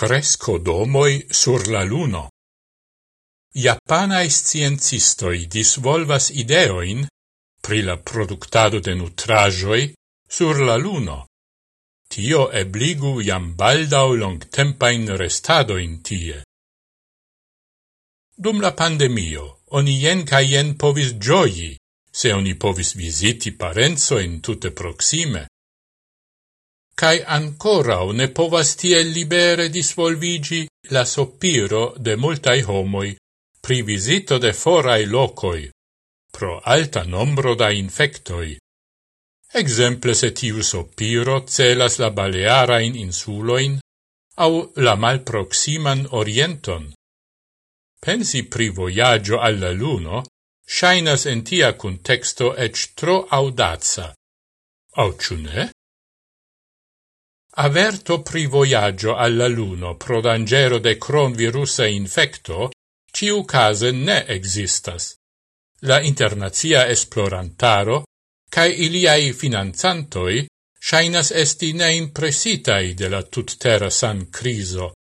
Cresco domoi sur la luno. Japanae sciencistoi disvolvas ideoin pri la productado de nutrajoi sur la luno. Tio ebligu jam baldau restado restadoin tie. Dum la pandemio, oni jen ca jen povis gioii, se oni povis visiti parenzoin tutte proxime cae ancorau ne povas tie libere disvolvigi la soppiro de multai homoi pri visito de forai locoi, pro alta nombro da infectoi. Exemple se tiu soppiro celas la balearain insuloin au la malproximan orienton. Pensi pri voyaggio alla luno, shainas en tia contexto ec tro audaza. Au ciune? Averto pri voyaggio alla Luno pro dangero de cron virusa infecto, ciu case ne existas. La internazia esplorantaro, cae iliai finanzantoi, shainas esti ne impresitai de la tutterra san criso.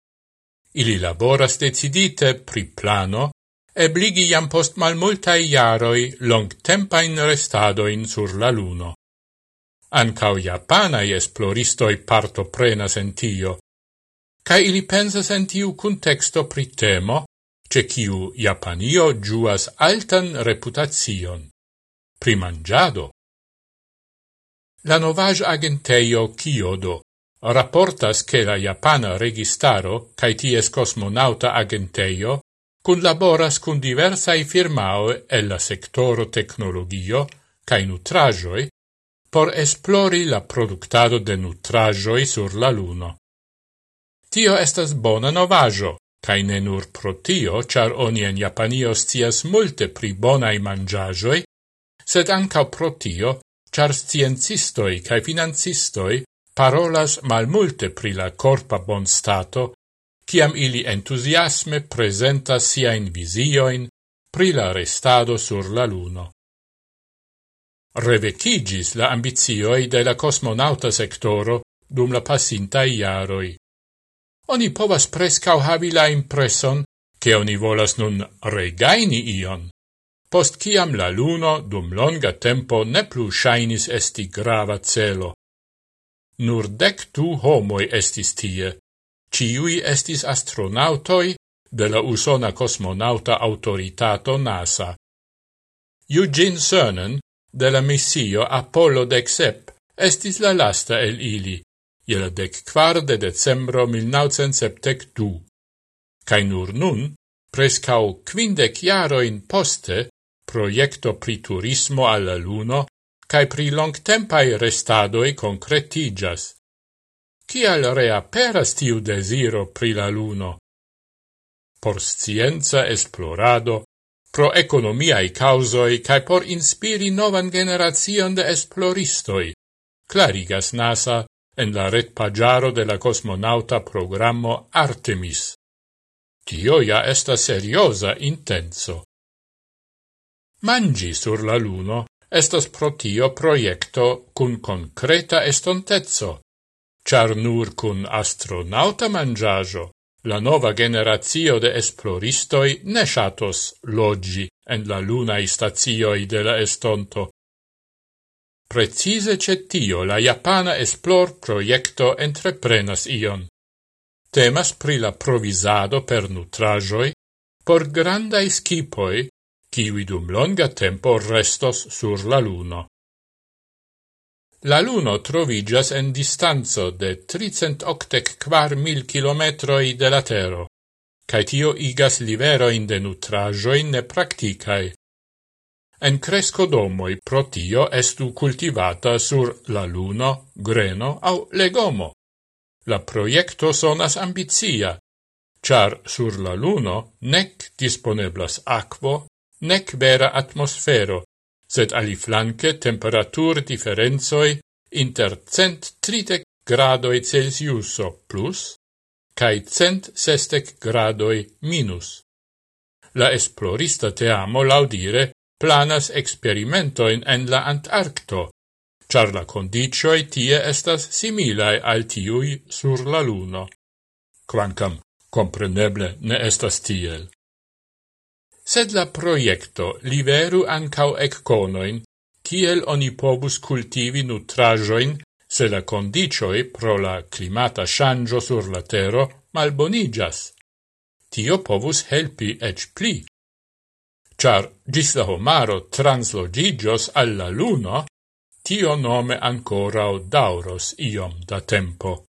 Ili laboras decidite pri plano, ebligi jam post malmultai iaroi long tempain restadoin sur la Luno. Ancau japanai esploristoi parto prenas en tio, ca ili pensas en tiu contexto pri temo, ce ciu Japanio giuas altan reputazion. Pri mangiado. La novage agenteio Kyodo rapportas che la Japana registaro cae ties cosmonauta agenteio collaboras cun diversai firmaoe el la sectoro tecnologio cae nutrajoi por esplori la productado de nutrajoi sur la luno. Tio estas bona novajo, cae ne nur pro tio, char oni en Japanio stias multe pri bonai mangiajoi, sed anca pro tio, char sciencistoi cae financistoi parolas mal multe pri la corpa bonstato, ciam ili entusiasme presenta sia in visioin pri la restado sur la luno revecigis la ambizioi de la cosmonauta sectoro dum la passinta iaroi. Oni povas prescau havi la impresson che oni volas nun regaini ion, post ciam la luno dum longa tempo ne plu shainis esti grava celo. Nur dec tu homoi estis tie, ciui estis astronautoi de la usona cosmonauta autoritato NASA. Eugene Cernan de la missio Apollo Dexep estis la lasta el ili, je la dec quar de decembro 1972. Cai nur nun, prescau quindec jaroin poste, proiecto pri turismo alla luno cae pri longtempai restadoi concretigas. Cial reaperas tiu desiro pri la luno? Por scienza esplorado pro economiae causoi cae por inspiri novan generazion de esploristoi, clarigas NASA en la ret pagiaro de la cosmonauta programmo Artemis. Tio ja esta seriosa intenso. Mangi sur la luno estas protio proiecto cun concreta estontezzo, char nur cun astronauta mangiajo la nova generazio de esploristoi ne shatos logi en la lunae stazioi de la estonto. Precise cettio la Japana esplor proiecto entreprenas ion. Temas pri la provisado per nutrajoi por grandai skipoi, kiwi dum longa tempo restos sur la luno. La luno trovigas en distanzo de 384 mil kilometroi de la tero, cae tio igas liveroin de nutrajoin nepracticae. En cresco domoi pro tio estu cultivata sur la luno, greno au legomo. La proiecto sonas ambizia, char sur la luno nec disponeblas aquo, nec vera atmosfero, sed ali flanque temperatur differenzoi inter cent tritec gradoi Celsiuso plus cae cent sestec gradoi minus. La esplorista teamo laudire planas experimentoin en la Antarcto, char la condicioi tie estas similae al tiui sur la Luno. Quancam, compreneble, ne estas tiel sed la proiecto liveru ancau ecconoin, kiel oni pobus cultivi nutrajoin se la condicioi pro la climata shangio sur la tero malbonigas. Tio povus helpi ec pli. Char gis la homaro translogigios alla luno, tio nome ancora o dauros iom da tempo.